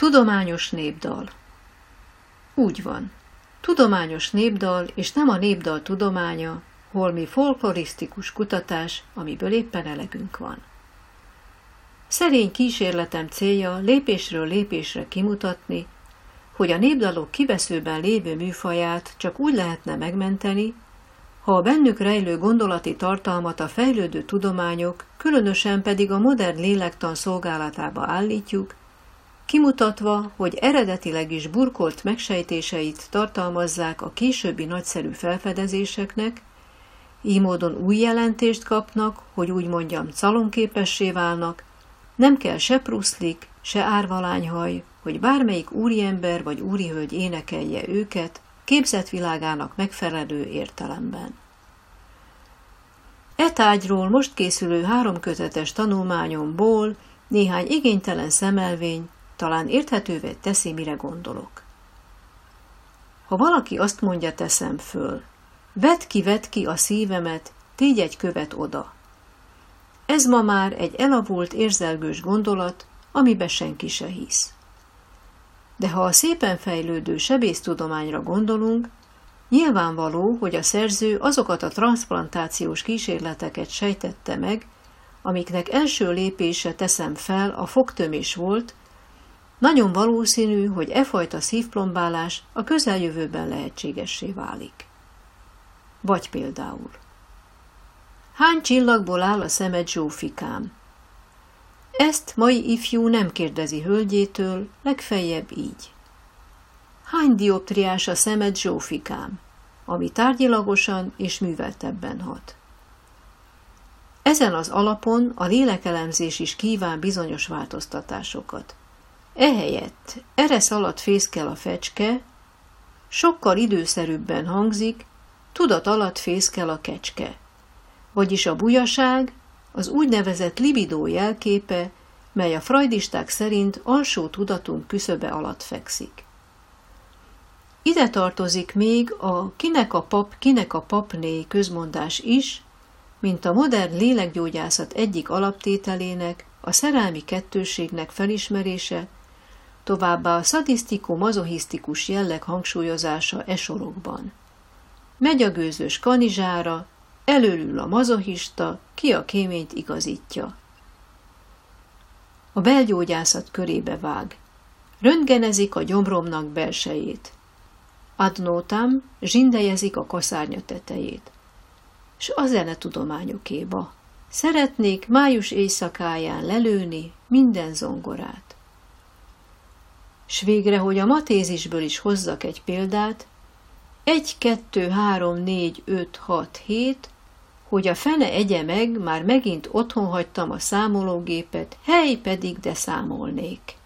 Tudományos népdal Úgy van. Tudományos népdal, és nem a népdal tudománya, holmi folklorisztikus kutatás, amiből éppen elegünk van. Szerény kísérletem célja lépésről lépésre kimutatni, hogy a népdalok kiveszőben lévő műfaját csak úgy lehetne megmenteni, ha a bennük rejlő gondolati tartalmat a fejlődő tudományok, különösen pedig a modern lélektan szolgálatába állítjuk, kimutatva, hogy eredetileg is burkolt megsejtéseit tartalmazzák a későbbi nagyszerű felfedezéseknek, így módon új jelentést kapnak, hogy úgy mondjam, calonképessé válnak, nem kell se pruszlik, se árvalányhaj, hogy bármelyik úriember vagy úrihölgy énekelje őket, képzett világának megfelelő értelemben. E tájról most készülő háromkötetes tanulmányomból néhány igénytelen szemelvény talán érthetővé teszi, mire gondolok. Ha valaki azt mondja, teszem föl, vedd ki, vedd ki a szívemet, tégy egy követ oda. Ez ma már egy elavult érzelgős gondolat, amibe senki se hisz. De ha a szépen fejlődő sebésztudományra gondolunk, nyilvánvaló, hogy a szerző azokat a transplantációs kísérleteket sejtette meg, amiknek első lépése teszem fel a fogtömés volt, nagyon valószínű, hogy e fajta szívplombálás a közeljövőben lehetségessé válik. Vagy például. Hány csillagból áll a szemed Zsófikám? Ezt mai ifjú nem kérdezi hölgyétől, legfeljebb így. Hány dioptriás a szemed Zsófikám, ami tárgyilagosan és műveltebben hat? Ezen az alapon a lélekelemzés is kíván bizonyos változtatásokat. Ehelyett eresz alatt fészkel a fecske, sokkal időszerűbben hangzik, tudat alatt fészkel a kecske. Vagyis a bujaság az úgynevezett libidó jelképe, mely a freudisták szerint alsó tudatunk küszöbe alatt fekszik. Ide tartozik még a kinek a pap, kinek a papné közmondás is, mint a modern lélekgyógyászat egyik alaptételének, a szerelmi kettőségnek felismerése, továbbá a szadisztiku-mazohisztikus jelleg hangsúlyozása e sorokban. Megy a gőzös kanizsára, előlül a mazohista, ki a kéményt igazítja. A belgyógyászat körébe vág. Röntgenezik a gyomromnak belsejét. Adnótam zsindejezik a kaszárnya tetejét. S a zene tudományokéba. Szeretnék május éjszakáján lelőni minden zongorát. S végre, hogy a matézisből is hozzak egy példát, egy, kettő, három, négy, öt, hat, hét, hogy a fene egye meg, már megint otthon hagytam a számológépet, hely pedig de számolnék.